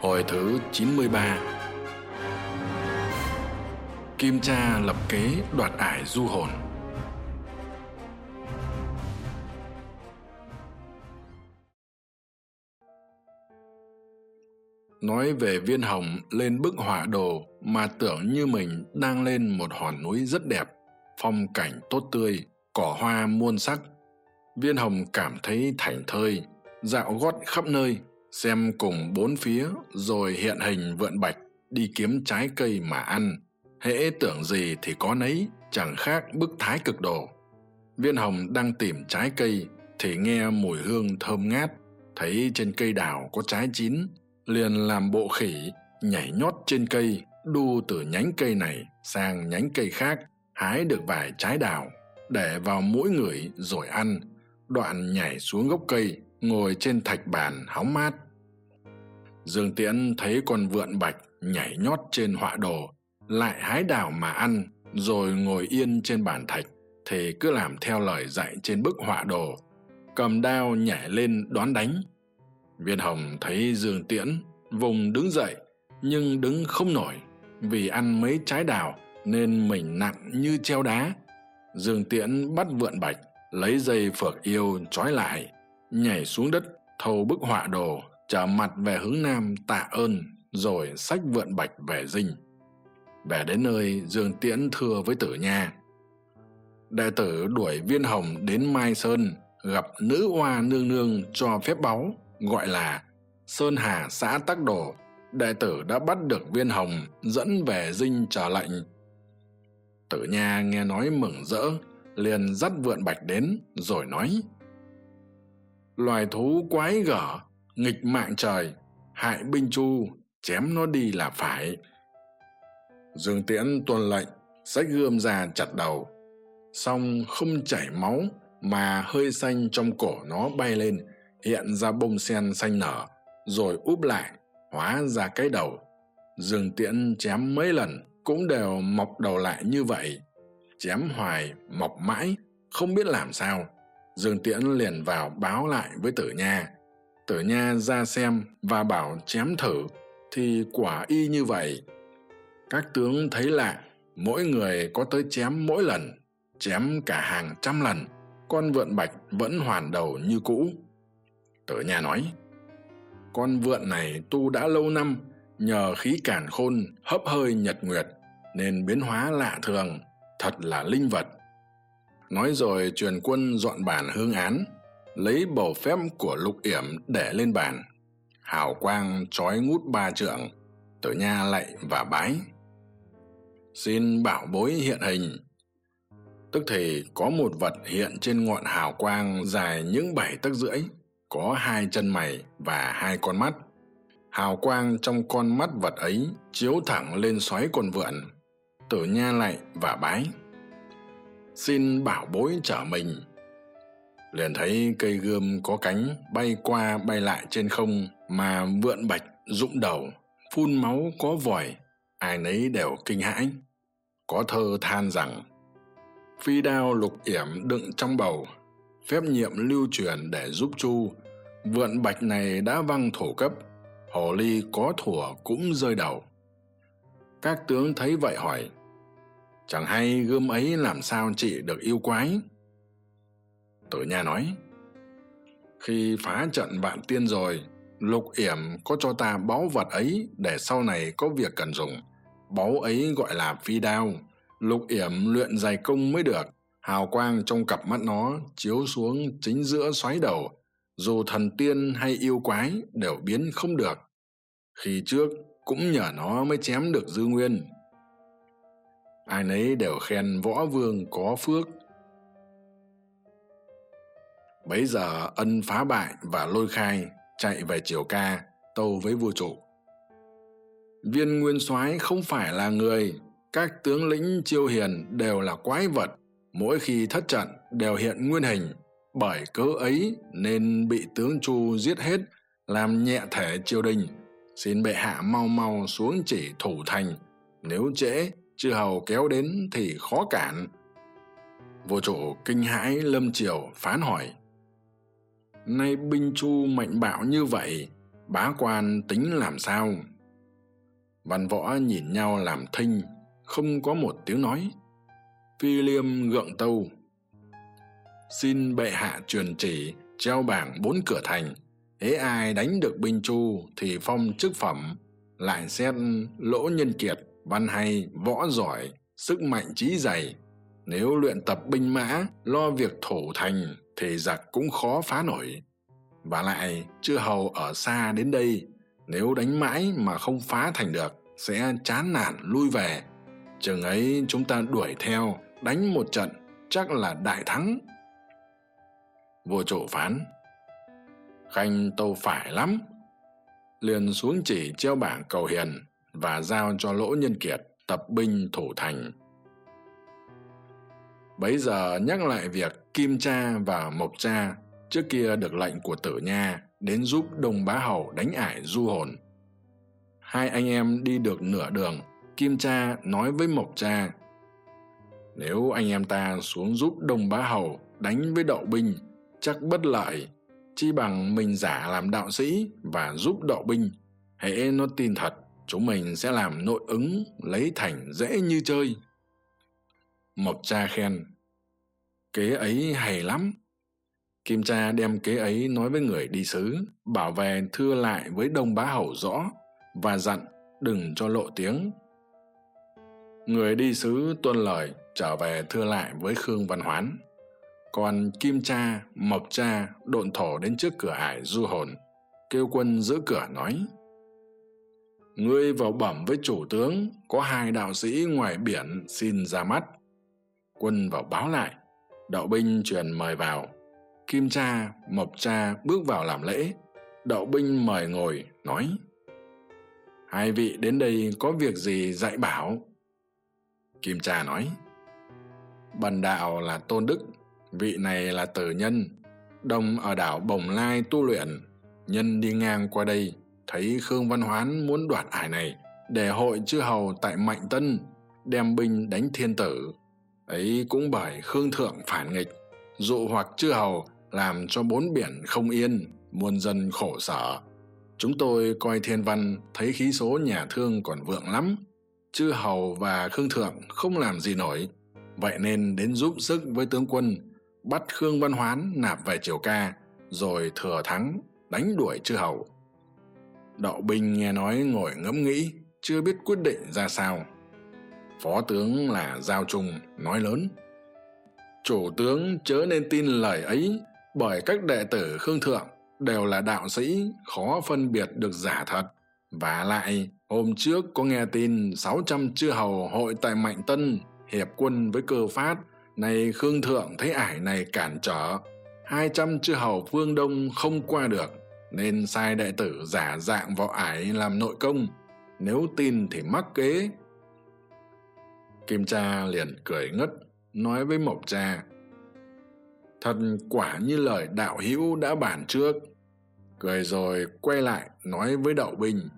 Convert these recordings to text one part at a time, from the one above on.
Hồi thứ 93 Kim Cha lập kế đoạt ải du hồn. Nói về viên hồng lên bức họa đồ mà tưởng như mình đang lên một hòn núi rất đẹp, phong cảnh tốt tươi, cỏ hoa muôn sắc. Viên hồng cảm thấy thảnh thơi, dạo gót khắp nơi, xem cùng bốn phía rồi hiện hình vượn bạch, đi kiếm trái cây mà ăn. Hễ tưởng gì thì có nấy, chẳng khác bức thái cực đồ viên hồng đang tìm trái cây thì nghe mùi hương thơm ngát. Thấy trên cây đào có trái chín, liền làm bộ khỉ nhảy nhót trên cây, đu từ nhánh cây này sang nhánh cây khác, hái được vài trái đào, để vào mũi người rồi ăn. Đoạn nhảy xuống gốc cây ngồi trên thạch bàn hóng mát. Dương tiễn thấy con vượn bạch nhảy nhót trên họa đồ, lại hái đào mà ăn, rồi ngồi yên trên bàn thạch thì cứ làm theo lời dạy trên bức họa đồ. Cầm đao nhảy lên đón đánh. Viên hồng thấy dương tiễn vùng đứng dậy, nhưng đứng không nổi vì ăn mấy trái đào nên mình nặng như treo đá. Dương tiễn bắt vượn bạch, lấy dây phược yêu trói lại nhảy xuống đất, thâu bức họa đồ, trở mặt về hướng nam tạ ơn, rồi sách vượn bạch về dinh. Về đến nơi, dương tiễn thưa với tử nha. Đệ tử đuổi viên hồng đến mai sơn, gặp nữ hoa nương nương cho phép báu, gọi là sơn hà xã tắc đồ. Đệ tử đã bắt được viên hồng, dẫn về dinh trở lệnh. Tử nha nghe nói mừng rỡ, liền dắt vượn bạch đến, rồi nói loài thú quái gở, nghịch mạng trời, hại binh chu, chém nó đi là phải. Dương tiễn tuân lệnh, xách gươm ra chặt đầu. Song không chảy máu mà hơi xanh trong cổ nó bay lên, hiện ra bông sen xanh nở, rồi úp lại, hóa ra cái đầu. Dương tiễn chém mấy lần cũng đều mọc đầu lại như vậy. Chém hoài, mọc mãi, không biết làm sao dương tiễn liền vào báo lại với tử nha. Tử nha ra xem và bảo chém thử, thì quả y như vậy. Các tướng thấy lạ, mỗi người có tới chém mỗi lần, chém cả hàng trăm lần, con vượn bạch vẫn hoàn đầu như cũ. Tử nha nói, con vượn này tu đã lâu năm, nhờ khí cản khôn, hấp hơi nhật nguyệt, nên biến hóa lạ thường, thật là linh vật nói rồi truyền quân dọn bản hương án, lấy bầu phép của lục yểm để lên bàn. Hào quang trói ngút ba trượng, tử nha lạy và bái. Xin bảo bối hiện hình. Tức thì có một vật hiện trên ngọn hào quang dài những bảy tấc rưỡi, có hai chân mày và hai con mắt. Hào quang trong con mắt vật ấy chiếu thẳng lên xoáy con vượn. Tử nha lạy và bái xin bảo bối trở mình. Liền thấy cây gươm có cánh bay qua bay lại trên không mà vượn bạch, rụng đầu, phun máu có vòi, ai nấy đều kinh hãi. Có thơ than rằng, phi đao lục yểm đựng trong bầu, phép nhiệm lưu truyền để giúp chu. Vượn bạch này đã văng thổ cấp, hồ ly có thủa cũng rơi đầu. Các tướng thấy vậy hỏi chẳng hay gươm ấy làm sao trị được yêu quái? Tử nha nói, khi phá trận vạn tiên rồi, lục yểm có cho ta báu vật ấy để sau này có việc cần dùng. Báu ấy gọi là phi đao. Lục yểm luyện dày công mới được. Hào quang trong cặp mắt nó chiếu xuống chính giữa xoáy đầu. Dù thần tiên hay yêu quái đều biến không được. Khi trước cũng nhờ nó mới chém được dư nguyên ai nấy đều khen võ vương có phước. Bấy giờ ân phá bại và lôi khai, chạy về triều ca, tâu với vua trụ. Viên nguyên soái không phải là người, các tướng lĩnh chiêu hiền đều là quái vật, mỗi khi thất trận đều hiện nguyên hình. Bởi cớ ấy nên bị tướng chu giết hết, làm nhẹ thể triều đình. Xin bệ hạ mau mau xuống chỉ thủ thành, nếu trễ chư hầu kéo đến thì khó cản. Vua chủ kinh hãi lâm triều phán hỏi, nay binh chu mạnh bạo như vậy, bá quan tính làm sao? Văn võ nhìn nhau làm thinh, không có một tiếng nói. Phi liêm gượng tâu, xin bệ hạ truyền chỉ, treo bảng bốn cửa thành. Hễ ai đánh được binh chu thì phong chức phẩm, lại xét lỗ nhân kiệt văn hay, võ giỏi, sức mạnh trí dày. Nếu luyện tập binh mã, lo việc thủ thành thì giặc cũng khó phá nổi. Và lại, chư hầu ở xa đến đây, nếu đánh mãi mà không phá thành được, sẽ chán nản lui về. Chừng ấy chúng ta đuổi theo, đánh một trận, chắc là đại thắng. Vua trụ phán, khanh tâu phải lắm. Liền xuống chỉ treo bảng cầu hiền và giao cho lỗ nhân kiệt tập binh thủ thành. Bấy giờ nhắc lại việc kim cha và mộc cha trước kia được lệnh của tử nha đến giúp đông bá hầu đánh ải du hồn. Hai anh em đi được nửa đường, kim cha nói với mộc cha, nếu anh em ta xuống giúp đông bá hầu đánh với đậu binh, chắc bất lợi. Chi bằng mình giả làm đạo sĩ và giúp đậu binh, hễ nó tin thật chúng mình sẽ làm nội ứng lấy thành dễ như chơi. Mộc cha khen, kế ấy hay lắm. Kim cha đem kế ấy nói với người đi sứ bảo về thưa lại với đông bá hầu rõ và dặn đừng cho lộ tiếng. Người đi sứ tuân lời trở về thưa lại với khương văn hoán. Còn kim cha, mộc cha độn thổ đến trước cửa ải du hồn, kêu quân giữ cửa nói ngươi vào bẩm với chủ tướng, có hai đạo sĩ ngoài biển xin ra mắt. Quân vào báo lại đậu binh truyền mời vào. Kim cha, mộc cha bước vào làm lễ đậu binh mời ngồi, nói, hai vị đến đây có việc gì dạy bảo? Kim cha nói, bần đạo là tôn đức, vị này là tử nhân đồng ở đảo bồng lai tu luyện, nhân đi ngang qua đây thấy khương văn hoán muốn đoạt ải này, để hội chư hầu tại mạnh tân đem binh đánh thiên tử. Ấy cũng bởi khương thượng phản nghịch, dụ hoặc chư hầu làm cho bốn biển không yên, muôn dân khổ sở. Chúng tôi coi thiên văn, thấy khí số nhà thương còn vượng lắm. Chư hầu và khương thượng không làm gì nổi. Vậy nên đến giúp sức với tướng quân, bắt khương văn hoán nạp về triều ca, rồi thừa thắng, đánh đuổi chư hầu đậu binh nghe nói ngồi ngẫm nghĩ, chưa biết quyết định ra sao. Phó tướng là giao trung nói lớn, chủ tướng chớ nên tin lời ấy, bởi các đệ tử khương thượng đều là đạo sĩ, khó phân biệt được giả thật. Và lại, hôm trước có nghe tin sáu trăm chư hầu hội tại mạnh tân hiệp quân với cơ phát, nay khương thượng thấy ải này cản trở, hai trăm chư hầu phương đông không qua được nên sai đệ tử giả dạng vào ải làm nội công. Nếu tin thì mắc kế. Kim cha liền cười ngất, nói với mộc cha, thật quả như lời đạo hữu đã bàn trước. Cười rồi quay lại nói với đậu binh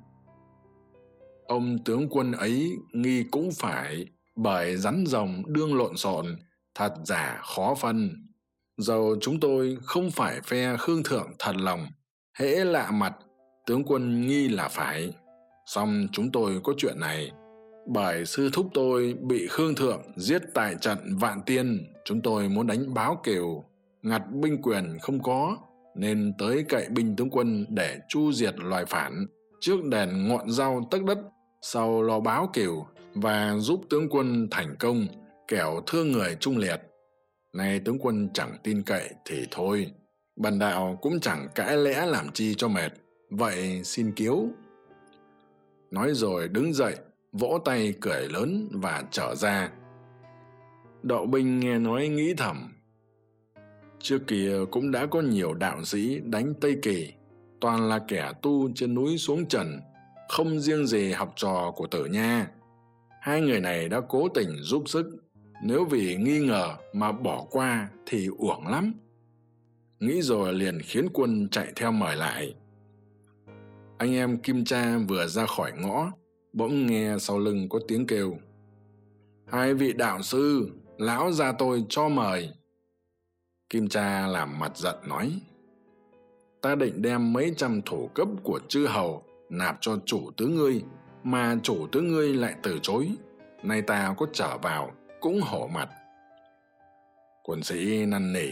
ông tướng quân ấy nghi cũng phải bởi rắn rồng đương lộn xộn, thật giả khó phân. Dầu chúng tôi không phải phe khương thượng thật lòng hễ lạ mặt, tướng quân nghi là phải. Song chúng tôi có chuyện này. Bởi sư thúc tôi bị khương thượng giết tại trận vạn tiên, chúng tôi muốn đánh báo kiều. Ngặt binh quyền không có, nên tới cậy binh tướng quân để chu diệt loài phản, trước đèn ngọn rau tất đất, sau lo báo kiều và giúp tướng quân thành công, kẻo thương người trung liệt. Nay tướng quân chẳng tin cậy thì thôi bần đạo cũng chẳng cãi lẽ làm chi cho mệt. Vậy xin kiếu nói rồi đứng dậy, vỗ tay cười lớn và trở ra. Đậu binh nghe nói nghĩ thầm. Trước kia cũng đã có nhiều đạo sĩ đánh tây kỳ. Toàn là kẻ tu trên núi xuống trần, không riêng gì học trò của tử nha. Hai người này đã cố tình giúp sức. Nếu vì nghi ngờ mà bỏ qua thì uổng lắm nghĩ rồi liền khiến quân chạy theo mời lại. Anh em kim cha vừa ra khỏi ngõ, bỗng nghe sau lưng có tiếng kêu. Hai vị đạo sư, lão gia tôi cho mời. Kim cha làm mặt giận nói, ta định đem mấy trăm thủ cấp của chư hầu nạp cho chủ tướng ngươi, mà chủ tướng ngươi lại từ chối. Nay ta có trở vào, cũng hổ mặt. Quân sĩ năn nỉ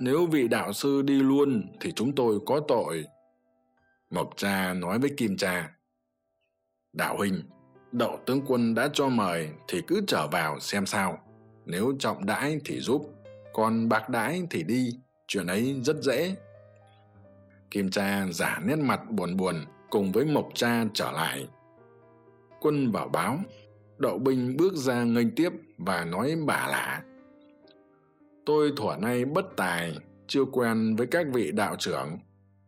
nếu vị đạo sư đi luôn thì chúng tôi có tội. Mộc cha nói với kim cha, đạo huynh, đậu tướng quân đã cho mời thì cứ trở vào xem sao. Nếu trọng đãi thì giúp, còn bạc đãi thì đi. Chuyện ấy rất dễ. Kim cha giả nét mặt buồn buồn cùng với mộc cha trở lại. Quân vào báo, đậu binh bước ra nghênh tiếp và nói bả lả tôi thuở nay bất tài, chưa quen với các vị đạo trưởng.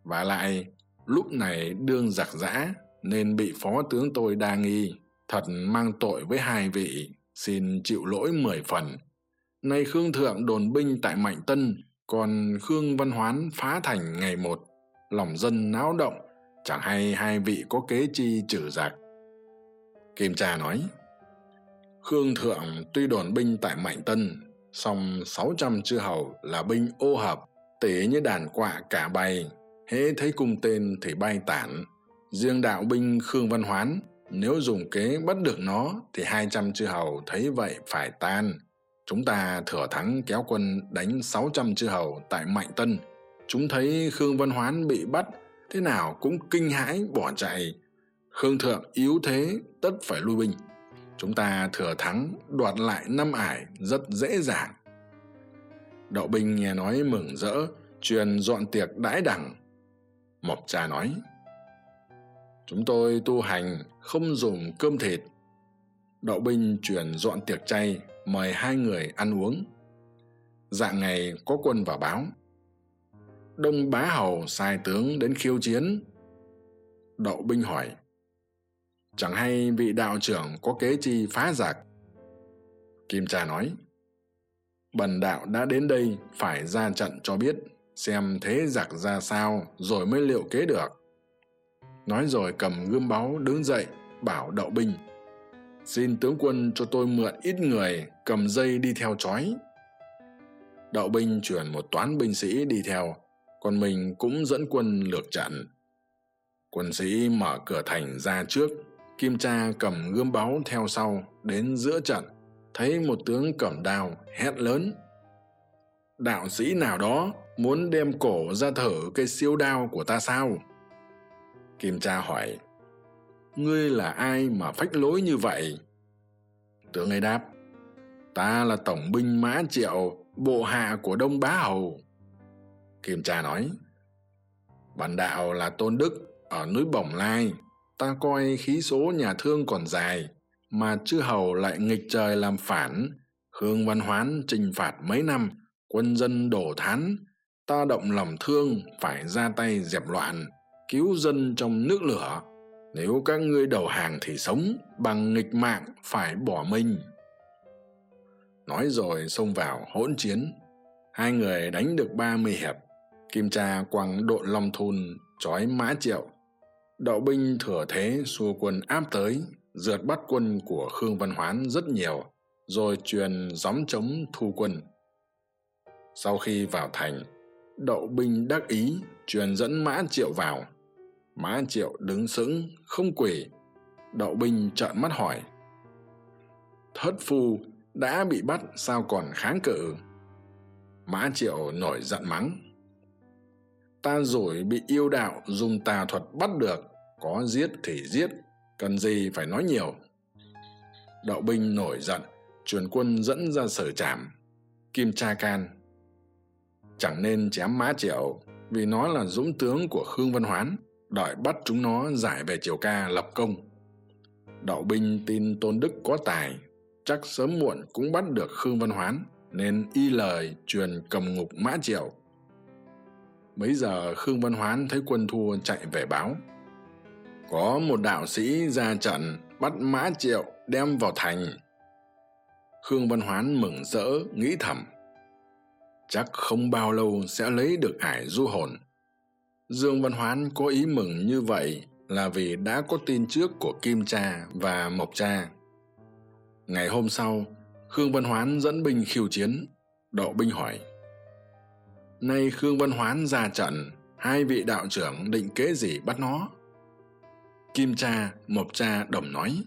Và lại, lúc này đương giặc giã nên bị phó tướng tôi đa nghi, thật mang tội với hai vị, xin chịu lỗi mười phần. Nay khương thượng đồn binh tại mạnh tân, còn khương văn hoán phá thành ngày một. Lòng dân náo động, chẳng hay hai vị có kế chi trừ giặc. Kim cha nói, khương thượng tuy đồn binh tại mạnh tân song sáu trăm chư hầu là binh ô hợp tỉ như đàn quạ cả bay hễ thấy cung tên thì bay tản. Riêng đạo binh khương văn hoán, nếu dùng kế bắt được nó thì hai trăm chư hầu thấy vậy phải tan. Chúng ta thừa thắng kéo quân đánh sáu trăm chư hầu tại mạnh tân. Chúng thấy khương văn hoán bị bắt, thế nào cũng kinh hãi bỏ chạy. Khương thượng yếu thế, tất phải lui binh chúng ta thừa thắng, đoạt lại năm ải rất dễ dàng. Đậu binh nghe nói mừng rỡ, truyền dọn tiệc đãi đẳng. Mộc cha nói, chúng tôi tu hành không dùng cơm thịt. Đậu binh truyền dọn tiệc chay, mời hai người ăn uống. Dạng ngày có quân vào báo. Đông bá hầu sai tướng đến khiêu chiến. Đậu binh hỏi chẳng hay vị đạo trưởng có kế chi phá giặc? Kim cha nói, bần đạo đã đến đây phải ra trận cho biết xem thế giặc ra sao rồi mới liệu kế được. Nói rồi cầm gươm báu đứng dậy, bảo đậu binh, xin tướng quân cho tôi mượn ít người cầm dây đi theo trói đậu binh chuyển một toán binh sĩ đi theo, còn mình cũng dẫn quân lược trận. Quân sĩ mở cửa thành ra trước kim cha cầm gươm báu theo sau đến giữa trận, thấy một tướng cẩm đào hét lớn. Đạo sĩ nào đó muốn đem cổ ra thử cây siêu đao của ta sao? Kim cha hỏi. Ngươi là ai mà phách lối như vậy? Tướng ấy đáp. Ta là tổng binh mã triệu, bộ hạ của đông bá hầu. Kim cha nói. Bản đạo là tôn đức ở núi bổng lai ta coi khí số nhà thương còn dài, mà chư hầu lại nghịch trời làm phản. Khương văn hoán trừng phạt mấy năm, quân dân đổ thán. Ta động lòng thương, phải ra tay dẹp loạn, cứu dân trong nước lửa. Nếu các ngươi đầu hàng thì sống, bằng nghịch mạng phải bỏ mình. Nói rồi xông vào hỗn chiến. Hai người đánh được ba mươi hiệp. Kim cha quăng đội long thun trói mã triệu đạo binh thừa thế xua quân áp tới, rượt bắt quân của khương văn hoán rất nhiều, rồi truyền gióng trống thu quân. Sau khi vào thành, đậu binh đắc ý truyền dẫn mã triệu vào. Mã triệu đứng sững, không quỳ. Đậu binh trợn mắt hỏi, thất phu đã bị bắt sao còn kháng cự? Mã triệu nổi giận mắng, ta rồi bị yêu đạo dùng tà thuật bắt được có giết thì giết, cần gì phải nói nhiều. Đậu binh nổi giận, truyền quân dẫn ra sở trảm. Kim cha can, chẳng nên chém mã triệu, vì nó là dũng tướng của khương văn hoán đợi bắt chúng nó giải về triều ca lập công. Đậu binh tin tôn đức có tài, chắc sớm muộn cũng bắt được khương văn hoán, nên y lời truyền cầm ngục mã triệu. Mấy giờ khương văn hoán thấy quân thua chạy về báo có một đạo sĩ ra trận bắt mã triệu đem vào thành. Khương văn hoán mừng rỡ, nghĩ thầm. Chắc không bao lâu sẽ lấy được ải du hồn. Dương văn hoán có ý mừng như vậy là vì đã có tin trước của kim cha và mộc cha. Ngày hôm sau, khương văn hoán dẫn binh khiêu chiến. Đậu binh hỏi, nay khương văn hoán ra trận, hai vị đạo trưởng định kế gì bắt nó? Kim cha, mộc cha, đồng nói,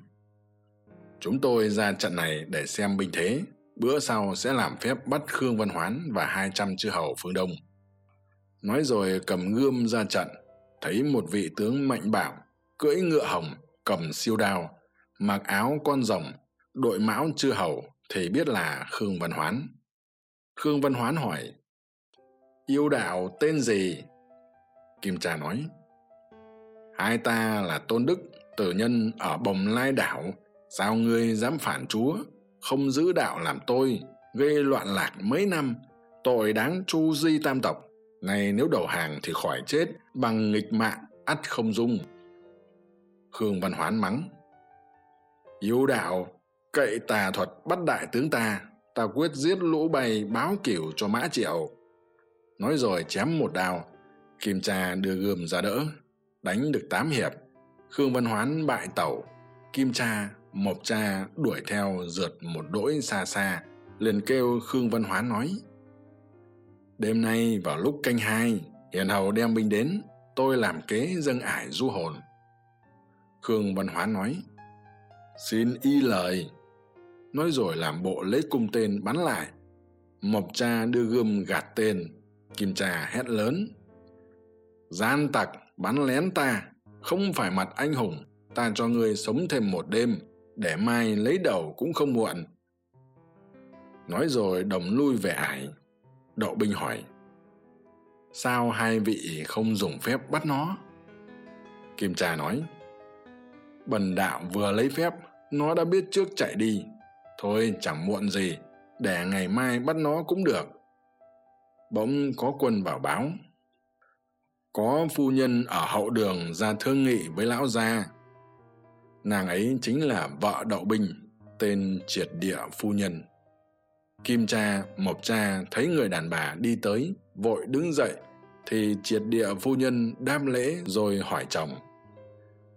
chúng tôi ra trận này để xem binh thế. Bữa sau sẽ làm phép bắt khương văn hoán và hai trăm chư hầu phương đông. Nói rồi cầm gươm ra trận, thấy một vị tướng mạnh bảo cưỡi ngựa hồng, cầm siêu đao, mặc áo con rồng, đội mão chư hầu, thì biết là khương văn hoán. Khương văn hoán hỏi, yêu đạo tên gì? Kim cha nói hai ta là tôn đức, tử nhân ở bồng lai đảo. Sao ngươi dám phản chúa? Không giữ đạo làm tôi gây loạn lạc mấy năm. Tội đáng chu di tam tộc. Nay nếu đầu hàng thì khỏi chết, bằng nghịch mạng, ắt không dung. Khương văn hoán mắng. Yêu đạo, cậy tà thuật bắt đại tướng ta. Ta quyết giết lũ bày báo cửu cho mã triệu. Nói rồi chém một đào kim cha đưa gươm ra đỡ đánh được tám hiệp. Khương văn hoán bại tẩu, kim cha, mộc cha đuổi theo rượt một đỗi xa xa, liền kêu khương văn hoán nói, đêm nay vào lúc canh hai, hiền hầu đem binh đến, tôi làm kế dâng ải du hồn. Khương văn hoán nói, xin y lời. Nói rồi làm bộ lấy cung tên bắn lại. Mộc cha đưa gươm gạt tên, kim cha hét lớn, gian tặc bắn lén ta, không phải mặt anh hùng, ta cho ngươi sống thêm một đêm, để mai lấy đầu cũng không muộn. Nói rồi đồng lui về ải. Đậu binh hỏi, sao hai vị không dùng phép bắt nó? Kim trà nói, bần đạo vừa lấy phép, nó đã biết trước chạy đi. Thôi chẳng muộn gì, để ngày mai bắt nó cũng được. Bỗng có quân vào báo có phu nhân ở hậu đường ra thương nghị với lão gia. Nàng ấy chính là vợ đậu binh tên triệt địa phu nhân. Kim cha, mộc cha thấy người đàn bà đi tới, vội đứng dậy, thì triệt địa phu nhân đam lễ rồi hỏi chồng.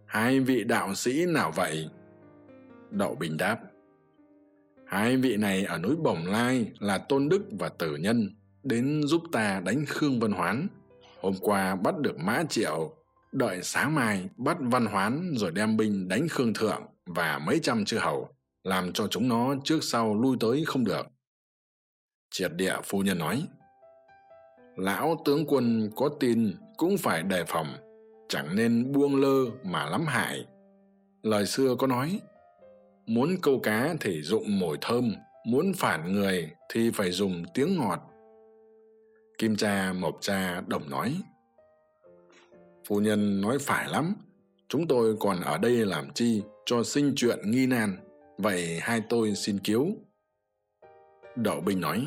Hai vị đạo sĩ nào vậy? Đậu bình đáp. Hai vị này ở núi bồng lai là tôn đức và tử nhân, đến giúp ta đánh khương vân hoán hôm qua bắt được mã triệu. Đợi sáng mai bắt văn hoán rồi đem binh đánh khương thượng và mấy trăm chư hầu, làm cho chúng nó trước sau lui tới không được. Triệt địa phu nhân nói, lão tướng quân có tin cũng phải đề phòng, chẳng nên buông lơ mà lắm hại. Lời xưa có nói, muốn câu cá thì dụng mồi thơm, muốn phản người thì phải dùng tiếng ngọt kim cha, mộc cha, đồng nói. Phu nhân nói phải lắm, chúng tôi còn ở đây làm chi cho sinh chuyện nghi nan, vậy hai tôi xin cứu. Đậu binh nói,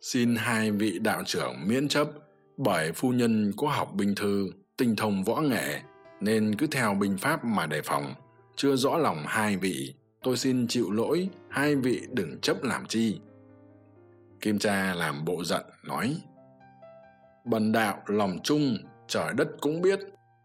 xin hai vị đạo trưởng miễn chấp, bởi phu nhân có học binh thư, tinh thông võ nghệ, nên cứ theo binh pháp mà đề phòng. Chưa rõ lòng hai vị, tôi xin chịu lỗi, hai vị đừng chấp làm chi kim cha làm bộ giận, nói, bần đạo lòng chung trời đất cũng biết.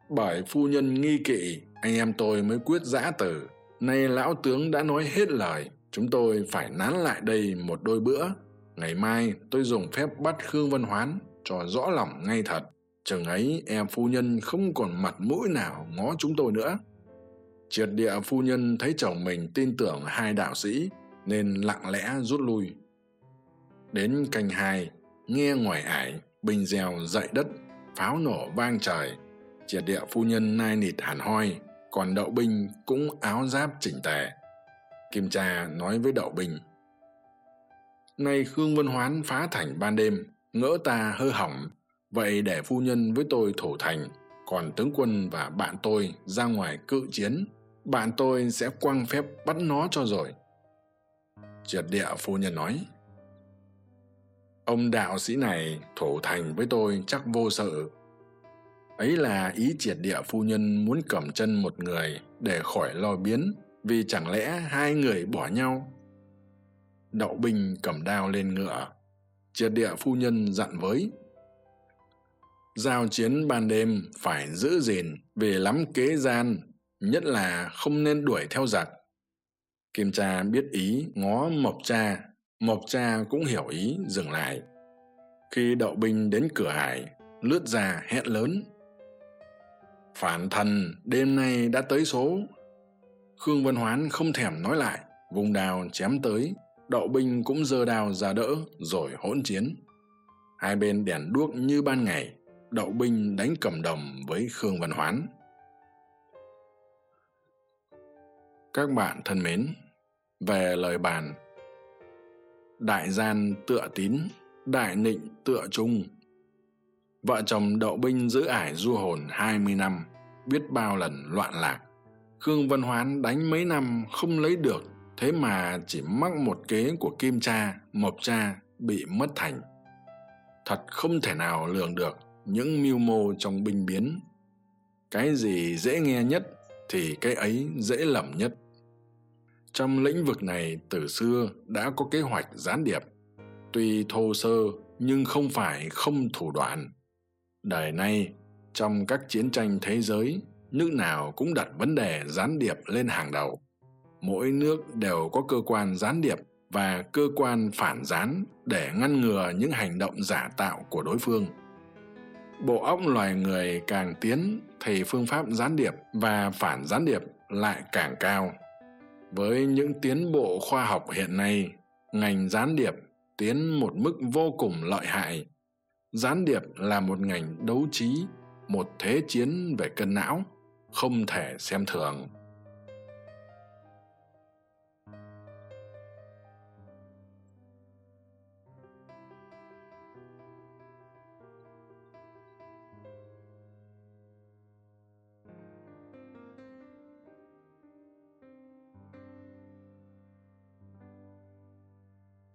Bởi phu nhân nghi kỵ, anh em tôi mới quyết giã từ nay lão tướng đã nói hết lời, chúng tôi phải nán lại đây một đôi bữa. Ngày mai tôi dùng phép bắt khương văn hoán cho rõ lòng ngay thật. Chừng ấy em phu nhân không còn mặt mũi nào ngó chúng tôi nữa. Triệt địa phu nhân thấy chồng mình tin tưởng hai đạo sĩ, nên lặng lẽ rút lui đến canh hai, nghe ngoài ải, bình rèo dậy đất, pháo nổ vang trời. Triệt địa phu nhân nai nịt hẳn hoi, còn đậu binh cũng áo giáp chỉnh tề. Kim cha nói với đậu binh, nay khương vân hoán phá thành ban đêm, ngỡ ta hư hỏng, vậy để phu nhân với tôi thủ thành, còn tướng quân và bạn tôi ra ngoài cự chiến, bạn tôi sẽ quăng phép bắt nó cho rồi. Triệt địa phu nhân nói ông đạo sĩ này thủ thành với tôi chắc vô sự. Ấy là ý triệt địa phu nhân muốn cầm chân một người để khỏi lo biến, vì chẳng lẽ hai người bỏ nhau? Đậu binh cầm đao lên ngựa, triệt địa phu nhân dặn với. Giao chiến ban đêm phải giữ gìn vì lắm kế gian, nhất là không nên đuổi theo giặc. Kim cha biết ý ngó mộc cha mộc cha cũng hiểu ý, dừng lại. Khi đậu binh đến cửa hải, lướt ra hét lớn. Phản thần, đêm nay đã tới số. Khương văn hoán không thèm nói lại, vùng đào chém tới, đậu binh cũng giơ đào ra đỡ, rồi hỗn chiến. Hai bên đèn đuốc như ban ngày, đậu binh đánh cầm đồng với khương văn hoán. Các bạn thân mến, về lời bàn đại gian tựa tín, đại nịnh tựa trung. Vợ chồng đậu binh giữ ải du hồn hai mươi năm, biết bao lần loạn lạc. Khương văn hoán đánh mấy năm không lấy được, thế mà chỉ mắc một kế của kim cha, mộc cha bị mất thành. Thật không thể nào lường được những mưu mô trong binh biến. Cái gì dễ nghe nhất thì cái ấy dễ lầm nhất trong lĩnh vực này từ xưa đã có kế hoạch gián điệp. Tuy thô sơ, nhưng không phải không thủ đoạn. Đời nay, trong các chiến tranh thế giới, nước nào cũng đặt vấn đề gián điệp lên hàng đầu. Mỗi nước đều có cơ quan gián điệp và cơ quan phản gián để ngăn ngừa những hành động giả tạo của đối phương. Bộ óc loài người càng tiến thì phương pháp gián điệp và phản gián điệp lại càng cao với những tiến bộ khoa học hiện nay, ngành gián điệp tiến một mức vô cùng lợi hại. Gián điệp là một ngành đấu trí, một thế chiến về cân não, không thể xem thường.